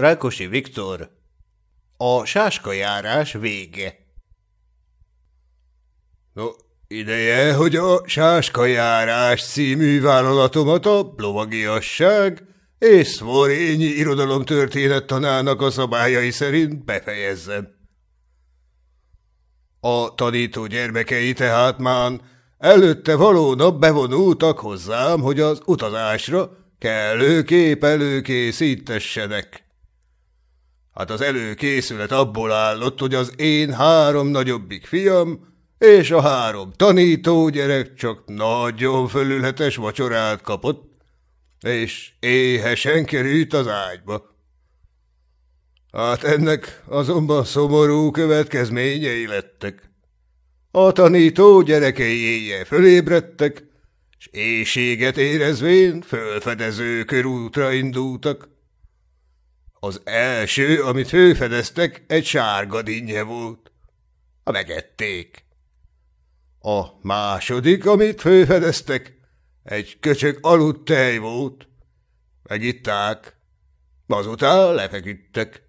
Rákosi Viktor A sáskajárás vége No, ideje, hogy a sáskajárás című vállalatomat a lovagiasság és szvorényi irodalomtörténet tanának a szabályai szerint befejezzem. A tanító gyermekei tehát már előtte való nap bevonultak hozzám, hogy az utazásra kellőképp előkészítessenek. Hát az előkészület abból állott, hogy az én három nagyobbik fiam és a három tanító gyerek csak nagyon fölülhetes vacsorát kapott, és éhesen került az ágyba. Hát ennek azonban szomorú következményei lettek. A tanító gyerekei éjjel fölébredtek, és éjséget érezvén fölfedező körútra indultak. Az első, amit főfedeztek, egy sárga dinnye volt. A megették. A második, amit főfedeztek, egy köcsög aludt tej volt. Megitták. Azután lefeküdtek.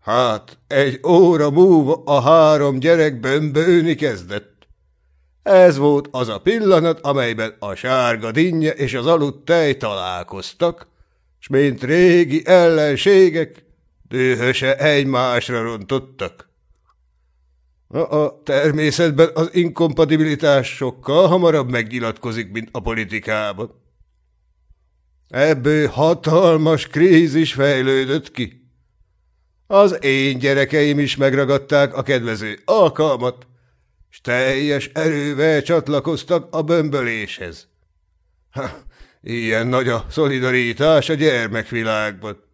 Hát egy óra múlva a három gyerek bömbölni kezdett. Ez volt az a pillanat, amelyben a sárga dinnye és az aludt tej találkoztak, s mint régi ellenségek, dühöse egymásra rontottak. A, természetben az inkompatibilitás sokkal hamarabb megnyilatkozik, mint a politikában. Ebből hatalmas krízis fejlődött ki. Az én gyerekeim is megragadták a kedvező alkalmat, s teljes erővel csatlakoztak a bömböléshez. Ha, ilyen nagy a szolidaritás a gyermekvilágban.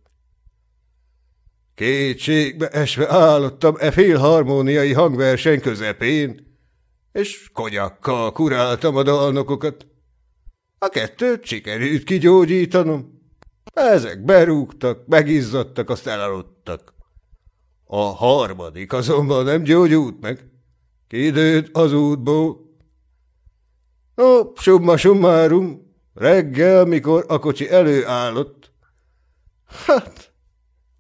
Kétségbe esve állottam e félharmóniai hangverseny közepén, és konyakkal kuráltam a dalnokokat. A kettőt sikerült kigyógyítanom. Ezek berúgtak, megizzadtak, azt elaludtak. A harmadik azonban nem gyógyult meg. Kidőtt az útból. No, summa summarum, reggel, mikor a kocsi előállott. Hát,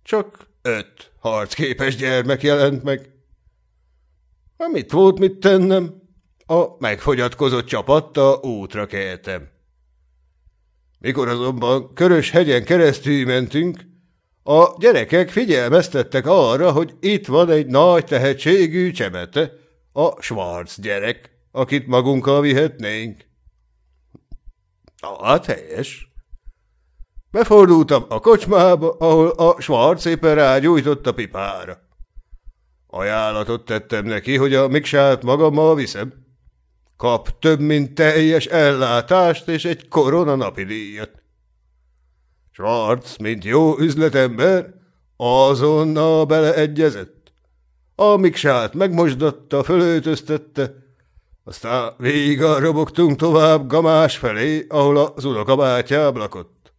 csak öt harcképes gyermek jelent meg. Amit volt mit tennem? A megfogyatkozott csapatta útra keltem. Mikor azonban körös hegyen keresztül mentünk, a gyerekek figyelmeztettek arra, hogy itt van egy nagy tehetségű csemete, a Schwarz gyerek, akit magunkkal vihetnénk. Hát helyes. Befordultam a kocsmába, ahol a Schwarz éppen rágyújtott a pipára. Ajánlatot tettem neki, hogy a miksát magammal viszem. Kap több, mint teljes ellátást és egy korona napi díjat. Schwarz, mint jó üzletember, azonnal beleegyezett. A miksát megmosdatta, fölöltöztette, aztán végig robogtunk tovább Gamás felé, ahol az unokabátyám lakott.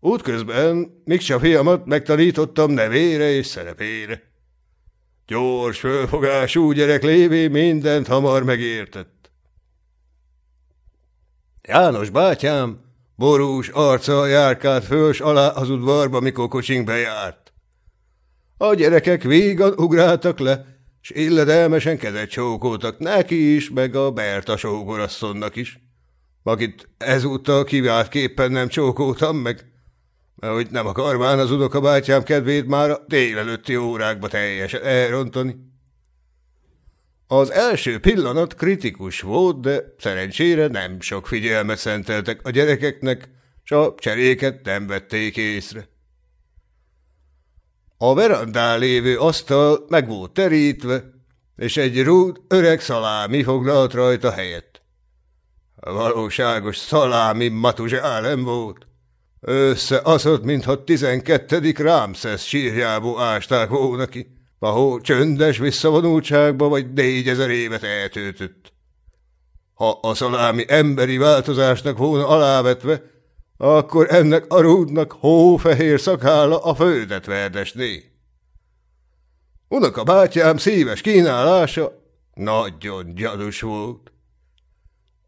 Útközben Miksa fiamat megtanítottam nevére és szerepére. Gyors fölfogású gyerek lévé mindent hamar megértett. János bátyám borús arca járkált föls alá az udvarba, mikor kocsink bejárt. A gyerekek vígan ugráltak le, s illedelmesen kezet csókoltak neki is, meg a Berta sógorasszonnak is, akit ezúttal kiváltképpen nem csókoltam meg, mert hogy nem akarván az unokabátyám kedvét már a délelőtti órákba teljesen elrontani. Az első pillanat kritikus volt, de szerencsére nem sok figyelmet szenteltek a gyerekeknek, s a cseréket nem vették észre. A verandán lévő asztal meg volt terítve, és egy rúd öreg szalámi foglalt rajta helyet. A valóságos szalámi matuzsálem volt. Összeaszott, mintha tizenkettedik Rámszesz sírjából ásták volna ki, ahol csöndes visszavonultságba vagy négyezer évet eltöltött. Ha a szalámi emberi változásnak volna alávetve, akkor ennek a rúdnak hófehér szakálla a földet verdesné. Unoka bátyám szíves kínálása nagyon gyanús volt.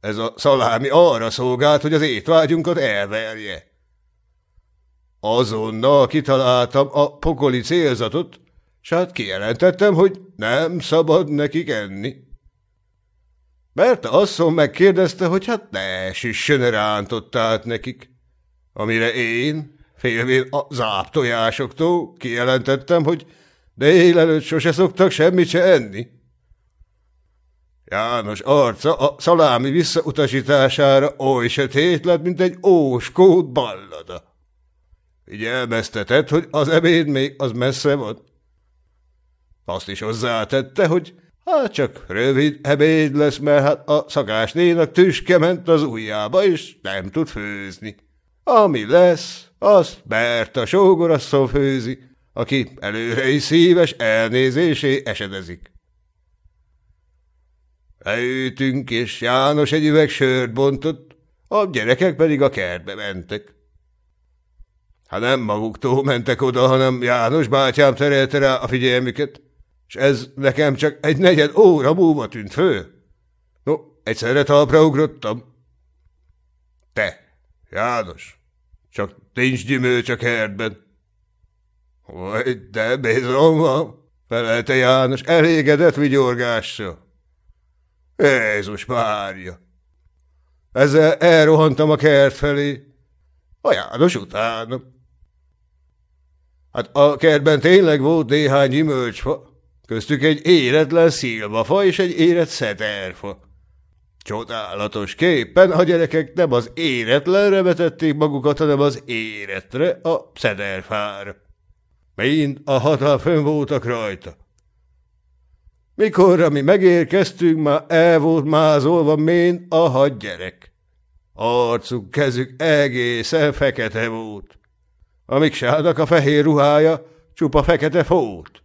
Ez a szalámi arra szolgált, hogy az étvágyunkat elverje. azonnal kitaláltam a pokoli célzatot, s hát kijelentettem, hogy nem szabad nekik enni. Berta asszony megkérdezte, hogy hát ne süssön rántott nekik, amire én, félvén a záptojásoktól kijelentettem, hogy délelőtt sose szoktak semmit se enni. János arca a szalámi visszautasítására oly sötét lett, mint egy óskót ballada. Figyelmeztetett, hogy az ebéd még az messze van. Azt is hozzátette, hogy hát csak rövid ebéd lesz, mert hát a szakásnénak tüske ment az ujjába, és nem tud főzni. Ami lesz, azt Berta sógorasszony főzi, aki előre is szíves elnézésé esedezik. Leültünk, és János egy üveg sört bontott, a gyerekek pedig a kertbe mentek. Hát nem maguktól mentek oda, hanem János bátyám terelte rá a figyelmüket, és ez nekem csak egy negyed óra múlva tűnt fő. No, egyszerre talpra ugrottam. Te, János, csak nincs gyümölcs a kertben. De bizony van, felelte János elégedett vigyorgással. Jézus Mária! Ezzel elrohantam a kert felé. A János utána. Hát a kertben tényleg volt néhány gyümölcsfa, köztük egy éretlen szilvafa és egy érett szederfa. Csodálatos képen a gyerekek nem az éretlenre vetették magukat, hanem az éretre, a szederfára. Mind a hatal fönn voltak rajta. Mikorra mi megérkeztünk, már el volt mázolva mind a hat gyerek. Arcuk, kezük egészen fekete volt. A Miksának a fehér ruhája csupa fekete fót.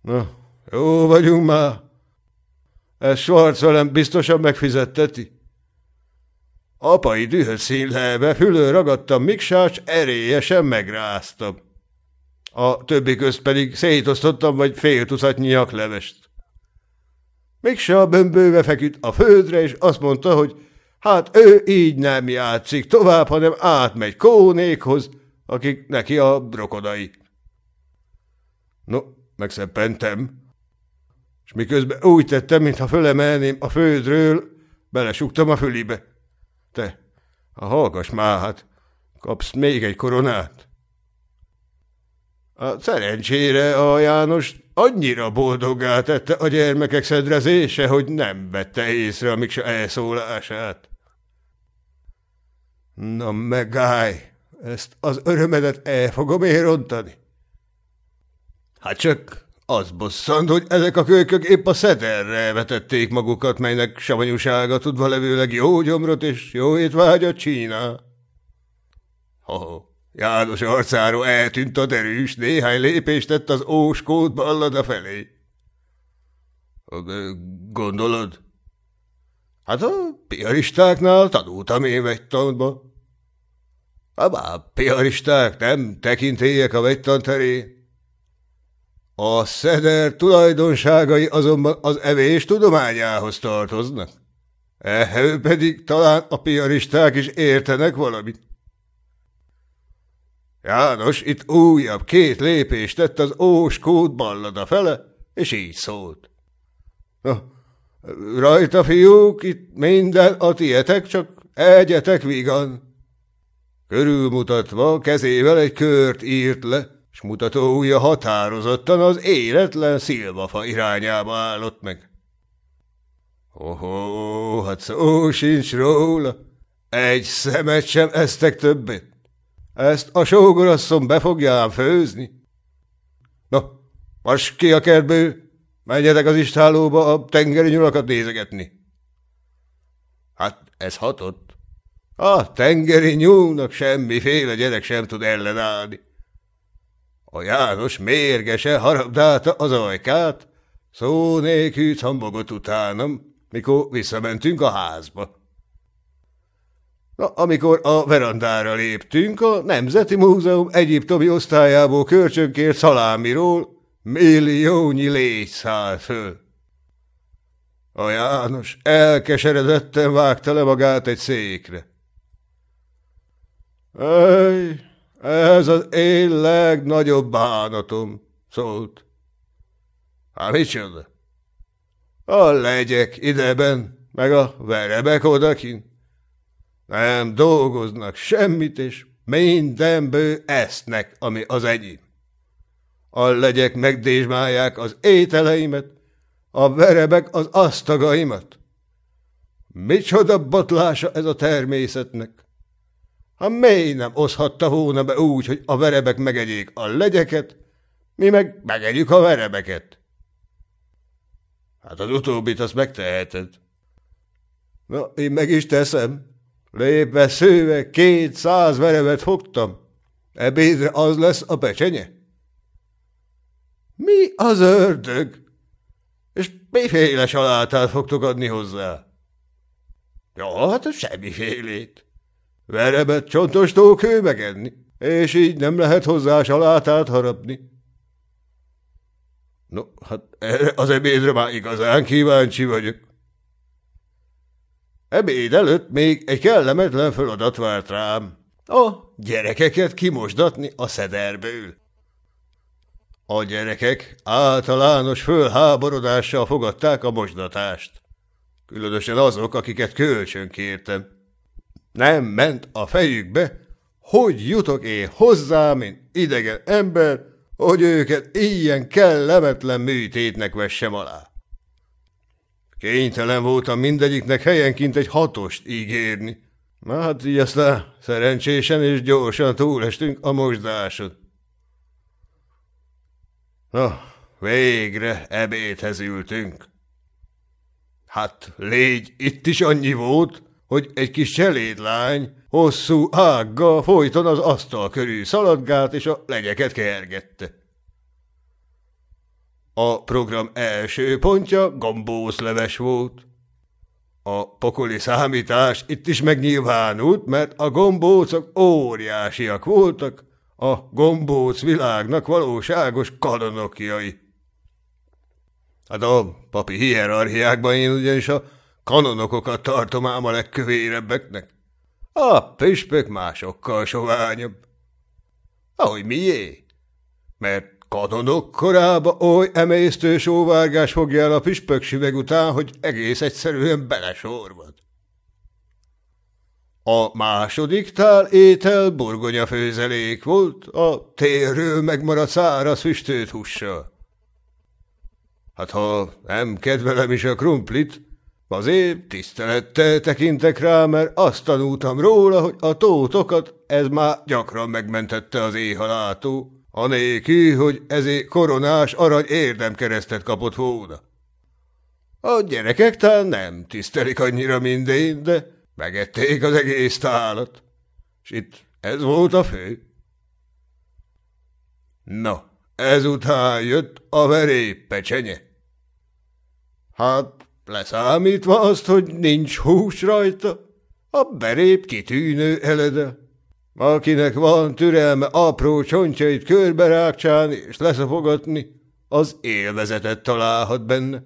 Na, jó vagyunk már. Ez Schwarz velem biztosan megfizetteti. Apai dühös színlelve fülő ragadtam Miksás, erélyesen megráztam. A többi közt pedig szétosztottam vagy fél tucatnyi nyaklevest. Miksa bömbőve feküdt a földre, és azt mondta, hogy hát ő így nem játszik tovább, hanem átmegy kónékhoz, akik neki a brokodai. No, megszeppentem, és miközben úgy tettem, mintha fölemelném a földről, belesugtam a fülibe. Te, ha hallgass már, hát kapsz még egy koronát. A szerencsére a János annyira boldoggá tette a gyermekek szedrezése, hogy nem vette észre a Miksa elszólását. Na megállj, ezt az örömedet el fogom érontani. Hát csak az bosszant, hogy ezek a kölykök épp a szederre vetették magukat, melynek savanyúsága tudva levőleg jó gyomrot és jó étvágyat csínál. Ho, János arcáról eltűnt a derűs, néhány lépést tett az óskót ballada felé. Gondolod? Hát a piaristáknál tanultam én vegytantba. A piaristák nem tekintélyek a vegytant terén. A szeder tulajdonságai azonban az evés tudományához tartoznak. Ehhez pedig talán a piaristák is értenek valamit. János itt újabb két lépést tett az óskót ballada fele, és így szólt. Na, rajta, fiúk, itt minden a tietek, csak egyetek vigan. Körülmutatva kezével egy kört írt le, s mutató ujja határozottan az éretlen szilvafa irányába állott meg. Ohó, hát szó sincs róla, egy szemet sem eztek többet. Ezt a sógorasszony be fogja főzni. No, most ki a kertből, menjetek az istálóba a tengeri nyulakat nézegetni. Hát ez hatott. A tengeri nyúlnak semmiféle gyerek sem tud ellenállni. A János mérgese harabdálta az ajkát, szó nélkül cambogott utánam, mikor visszamentünk a házba. Na, amikor a verandára léptünk, a Nemzeti Múzeum egyiptomi osztályából kölcsönkért szalámiról milliónyi légy száll föl. A János elkeseredetten vágta le magát egy székre. Ej, Ez az én legnagyobb bánatom, szólt. Há, micsoda? A legyek ideben, meg a verebek odakin. Nem dolgoznak semmit, és mindenből esznek, ami az enyém. A legyek megdésmálják az ételeimet, a verebek az asztagaimat. Micsoda botlása ez a természetnek! Ha mély nem oszhatta volna be úgy, hogy a verebek megegyék a legyeket, mi meg megegyük a verebeket. Hát az utóbbit azt megteheted. Na, én meg is teszem. Lépve szőve két száz verevet fogtam. Ebédre az lesz a pecsenye. Mi az ördög? És miféle salátát fogtok adni hozzá? Ja, hát semmifélét. Verebet csontostól kő megenni, és így nem lehet hozzá salátát harapni. No, hát erre az ebédre már igazán kíváncsi vagyok. Ebéd előtt még egy kellemetlen feladat várt rám. A gyerekeket kimosdatni a szederből. A gyerekek általános fölháborodással fogadták a mosdatást. Különösen azok, akiket kölcsön kértem. Nem ment a fejükbe, hogy jutok én hozzá, mint idegen ember, hogy őket ilyen kellemetlen műtétnek vessem alá. Kénytelen voltam mindegyiknek helyenként egy hatost ígérni. Na hát így aztán szerencsésen és gyorsan túlestünk a mosdáson. Na, végre ebédhez ültünk. Hát légy, itt is annyi volt, hogy egy kis cselédlány hosszú ággal folyton az asztal körül szaladgált, és a legyeket kergette. A program első pontja gombószleves volt. A pokoli számítás itt is megnyilvánult, mert a gombócok óriásiak voltak, a gombóc világnak valóságos kanonokjai. Hát a papi hierarchiákban én ugyanis a kanonokokat tartom ám a legkövérebbeknek. A püspök másokkal soványabb. Ahogy mié? Mert kanonok korába oly emésztő sóvárgás fogja el a püspök süveg után, hogy egész egyszerűen belesorvad. A második tál étel burgonya főzelék volt, a térről megmaradt száraz füstölt hússal. Hát ha nem kedvelem is a krumplit, azért tisztelettel tekintek rá, mert azt tanultam róla, hogy a tótokat ez már gyakran megmentette az éhalátó, anélkül, hogy ezé koronás arany érdemkeresztet kapott volna. A gyerekek talán nem tisztelik annyira mindén, de Megették az egész tálat, és itt ez volt a fő. No, ezután jött a verépecsenye. Hát, leszámítva azt, hogy nincs hús rajta, a berép kitűnő elede. Akinek van türelme apró csontjait körberákcsálni és leszapogatni, az élvezetet találhat benne.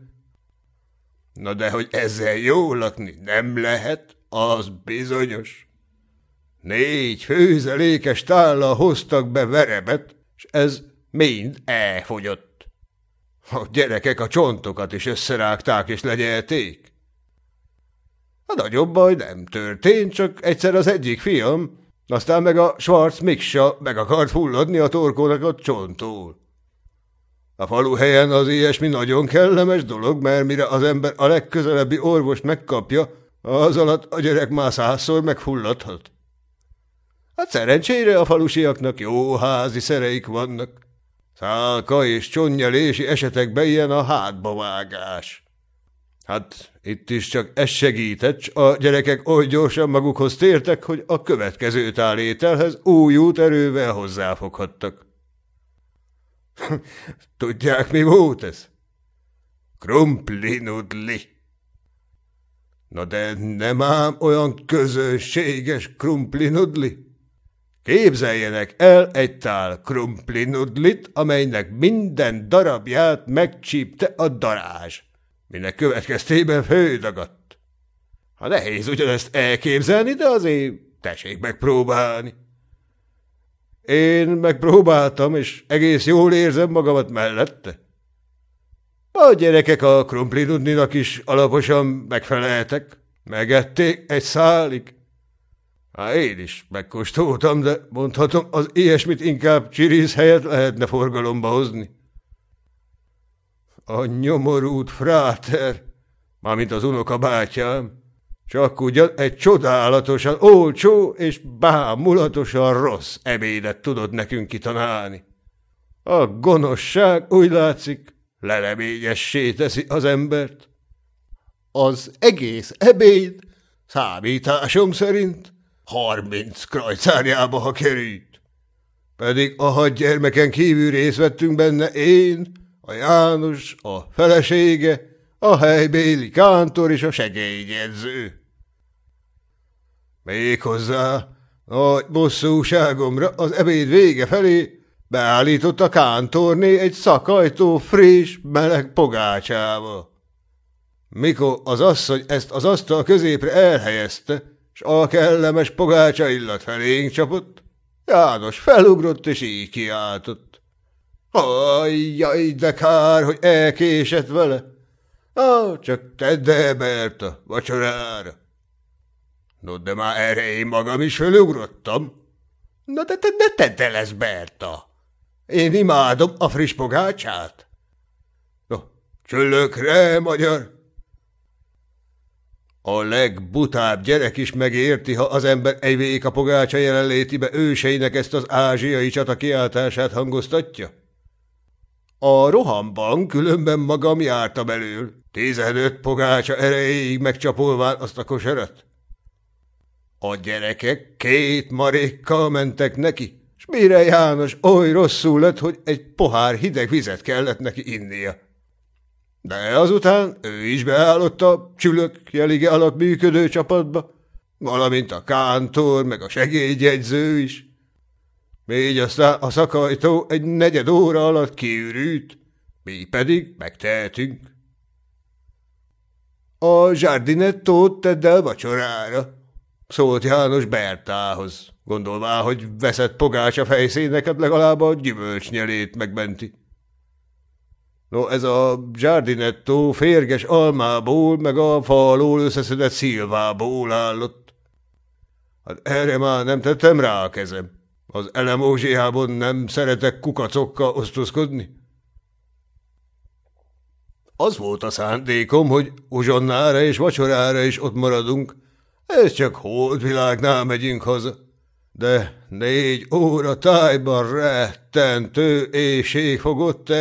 Na de hogy ezzel jól lakni nem lehet, az bizonyos. Négy főzelékes tállal hoztak be verebet, és ez mind elfogyott. A gyerekek a csontokat is összerágták és legyelték. A nagyobb baj nem történt, csak egyszer az egyik fiam, aztán meg a Schwarz Miksa meg akart fulladni a torkónak a csonttól. A falu helyen az ilyesmi nagyon kellemes dolog, mert mire az ember a legközelebbi orvost megkapja, az alatt a gyerek már százszor megfulladhat. Hát szerencsére a falusiaknak jó házi szereik vannak. Szálka és csonnyalési esetekben ilyen a hátbavágás. Hát itt is csak ez segített, a gyerekek oly gyorsan magukhoz tértek, hogy a következő tálételhez új út erővel hozzáfoghattak. Tudják, mi volt ez? Krumpli nudli. Na de nem ám olyan közönséges krumplinudli. Képzeljenek el egy tál krumplinudlit, amelynek minden darabját megcsípte a darázs, minek következtében fődagadt. Ha nehéz ugyanezt elképzelni, de azért tessék megpróbálni. Én megpróbáltam, és egész jól érzem magamat mellette. A gyerekek a krumplinudninak is alaposan megfeleltek. Megették egy szálig. Hát én is megkóstoltam, de mondhatom, az ilyesmit inkább csirisz helyett lehetne forgalomba hozni. A nyomorút fráter, mármint az unoka bátyám, csak ugyan egy csodálatosan olcsó és bámulatosan rossz ebédet tudod nekünk kitanálni. A gonoszság úgy látszik, leleményessé teszi az embert. Az egész ebéd, számításom szerint, harminc krajcárjába, ha került. Pedig a hat gyermeken kívül részt vettünk benne én, a János, a felesége, a helybéli kántor és a segélyedző. Méghozzá nagy bosszúságomra az ebéd vége felé beállított a kántorné egy szakajtó friss, meleg pogácsával. Mikor az asszony ezt az asztal középre elhelyezte, s a kellemes pogácsa illat felénk csapott, János felugrott és így kiáltott. Ajjaj, de kár, hogy elkésett vele. Ah, csak tedd el, Berta, vacsorára. No, de már erre én magam is felugrottam. Na, de te ne tedd el ezt, Berta. Én imádom a friss pogácsát. No, csöllökre, magyar. A legbutább gyerek is megérti, ha az ember egy a pogácsa jelenlétibe őseinek ezt az ázsiai csata kiáltását hangoztatja. A rohamban különben magam jártam elől, tizenöt pogácsa erejéig megcsapolván azt a kosarat. A gyerekek két marékkal mentek neki, s mire János oly rosszul lett, hogy egy pohár hideg vizet kellett neki innia. De azután ő is beállott a csülök jelige alatt működő csapatba, valamint a kántor, meg a segédjegyző is. Így aztán a szakajtó egy negyed óra alatt kiürült, mi pedig megtehetünk. A zsárdinettót tedd el vacsorára, szólt János Bertához, gondolvá, hogy veszett pogácsa fejszéneket legalább a gyümölcsnyelét megmenti. No, ez a zsárdinetto férges almából, meg a fa alól összeszedett szilvából állott. Hát erre már nem tettem rá a kezem. Az elemózsiában nem szeretek kukacokkal osztozkodni. Az volt a szándékom, hogy uzsonnára és vacsorára is ott maradunk. Ez csak holdvilágnál megyünk haza. De négy óra tájban rettentő éjség fogott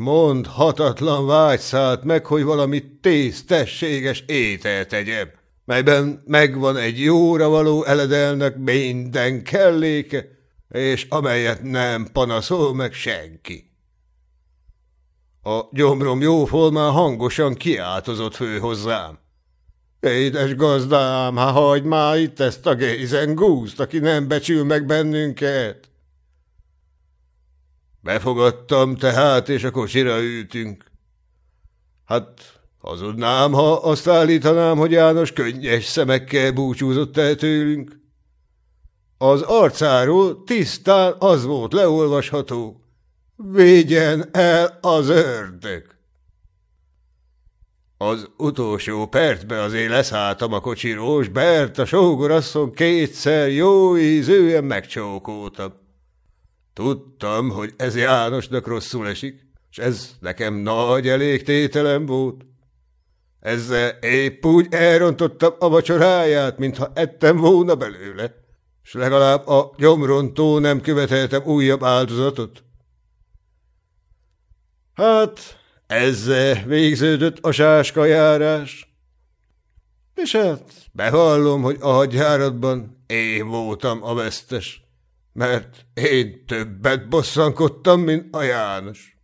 te, s mondhatatlan vágy szállt meg, hogy valami tésztességes ételt tegyem, melyben megvan egy jóra való eledelnek minden kelléke, és amelyet nem panaszol meg senki. A gyomrom jóformán hangosan kiáltozott fő hozzám. Édes gazdám, ha hagyd már itt ezt a gézen gúzt, aki nem becsül meg bennünket. Befogadtam tehát, és a kocsira ültünk. Hát hazudnám, ha azt állítanám, hogy János könnyes szemekkel búcsúzott el tőlünk. Az arcáról tisztán az volt leolvasható. Végyen el az ördög! Az utolsó percben azért leszálltam a kocsiról, s Bert a sógorasszon kétszer jó ízően megcsókoltam. Tudtam, hogy ez Jánosnak rosszul esik, és ez nekem nagy elégtételem volt. Ezzel épp úgy elrontottam a vacsoráját, mintha ettem volna belőle, és legalább a gyomrontó nem követeltem újabb áldozatot. Hát, ezzel végződött a sáskajárás. És hát bevallom, hogy a hadjáratban én voltam a vesztes mert én többet bosszankodtam, mint a János.